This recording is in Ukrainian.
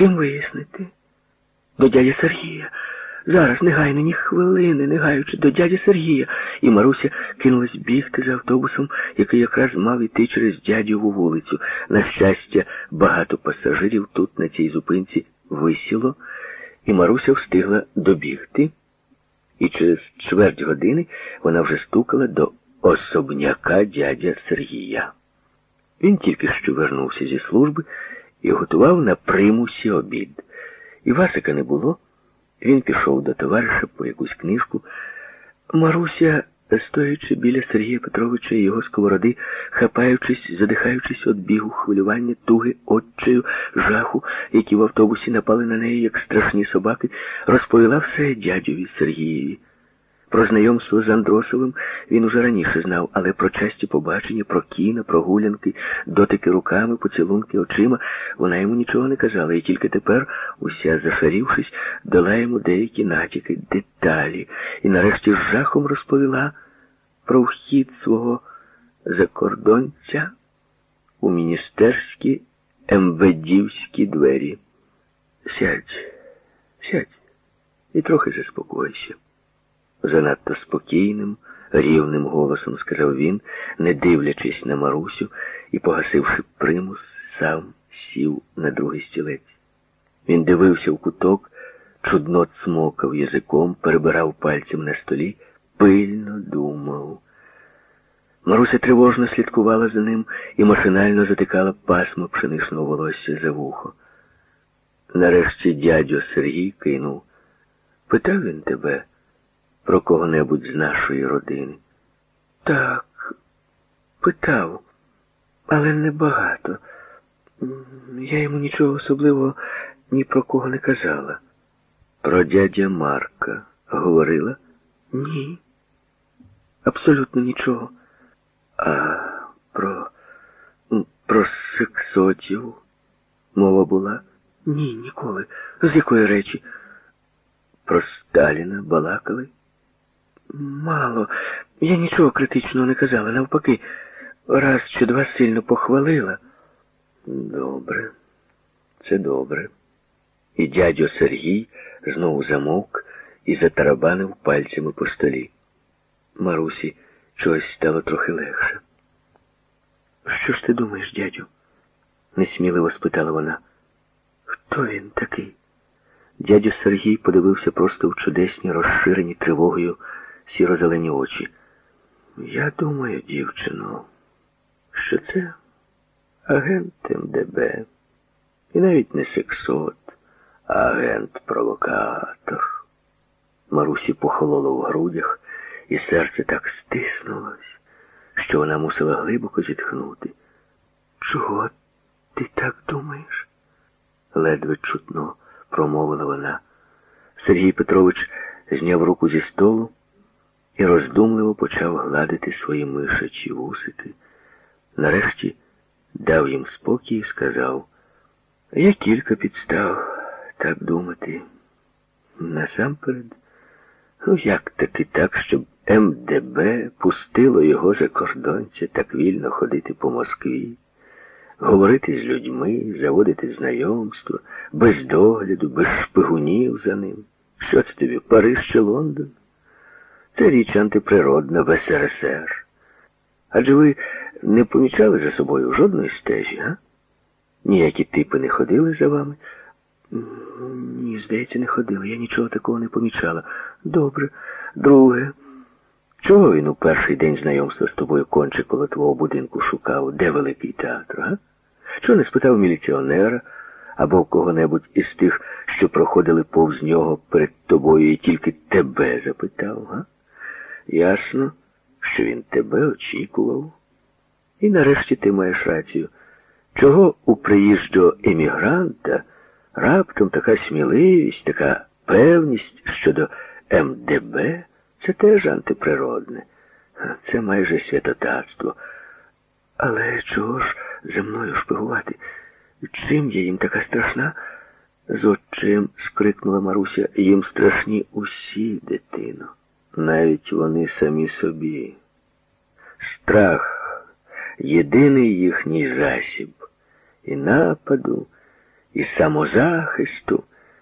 ким вияснити? До дяді Сергія. Зараз, негайно, ні хвилини, не гаючи, до дяді Сергія. І Маруся кинулась бігти за автобусом, який якраз мав іти через дядьову вулицю. На щастя, багато пасажирів тут, на цій зупинці, висіло, і Маруся встигла добігти. І через чверть години вона вже стукала до особняка дядя Сергія. Він тільки що вернувся зі служби і готував на примусі обід. І Васика не було. Він пішов до товариша по якусь книжку. Маруся, стоячи біля Сергія Петровича і його сковороди, хапаючись, задихаючись від бігу, хвилювання, туги, отчаю, жаху, які в автобусі напали на неї, як страшні собаки, розповіла все дядьові Сергієві. Про знайомство з Андросовим він уже раніше знав, але про часті побачення, про кіно, прогулянки, дотики руками, поцілунки очима вона йому нічого не казала, і тільки тепер, уся зашарівшись, дала йому деякі натяки, деталі, і нарешті з жахом розповіла про вхід свого закордонця у міністерські ембедівські двері. Сядь, сядь і трохи заспокойся. Занадто спокійним, рівним голосом сказав він, не дивлячись на Марусю і, погасивши примус, сам сів на другий стілець. Він дивився в куток, чудно цмокав язиком, перебирав пальцем на столі, пильно думав. Маруся тривожно слідкувала за ним і машинально затикала пасмо пшеничного волосся за вухо. Нарешті дядьо Сергій кинув. Питав він тебе про кого-небудь з нашої родини? Так, питав, але небагато. Я йому нічого особливого ні про кого не казала. Про дядя Марка говорила? Ні. Абсолютно нічого. А про про сексотів мова була? Ні, ніколи. З якої речі? Про Сталіна балакали? Мало. Я нічого критичного не казала. Навпаки, раз чи два сильно похвалила. Добре, це добре. І дядьо Сергій знову замовк і затарабанив пальцями по столі. Марусі чогось стало трохи легше. Що ж ти думаєш, дядю? несміливо спитала вона. Хто він такий? Дядю Сергій подивився просто в чудесні, розширені тривогою сіро-зелені очі. Я думаю, дівчино, що це агент МДБ. І навіть не сексот, а агент-провокатор. Марусі похололо в грудях, і серце так стиснулось, що вона мусила глибоко зітхнути. Чого ти так думаєш? ледве чутно промовила вона. Сергій Петрович зняв руку зі столу і роздумливо почав гладити свої мишачі вусики. Нарешті дав їм спокій і сказав, є кілька підстав так думати. Насамперед, ну як таки так, щоб МДБ пустило його за кордонця так вільно ходити по Москві, говорити з людьми, заводити знайомства, без догляду, без шпигунів за ним. Що це тобі, Париж чи Лондон? Це річ антиприродна в СРСР. Адже ви не помічали за собою жодної стежі, а? Ніякі типи не ходили за вами? Ні, здається, не ходили. Я нічого такого не помічала. Добре. Друге. Чого він у перший день знайомства з тобою конче коло твого будинку шукав? Де великий театр, а? Чого не спитав міліціонера або кого-небудь із тих, що проходили повз нього перед тобою і тільки тебе запитав, га? Ясно, що він тебе очікував. І нарешті ти маєш рацію. Чого у приїжджого емігранта раптом така сміливість, така певність щодо МДБ це теж антиприродне. Це майже святотатство. Але чого ж за мною шпигувати? Чим я їм така страшна? З отчим скрикнула Маруся, їм страшні усі, дитино навіть вони самі собі. Страх єдиний їхній засіб і нападу, і самозахисту.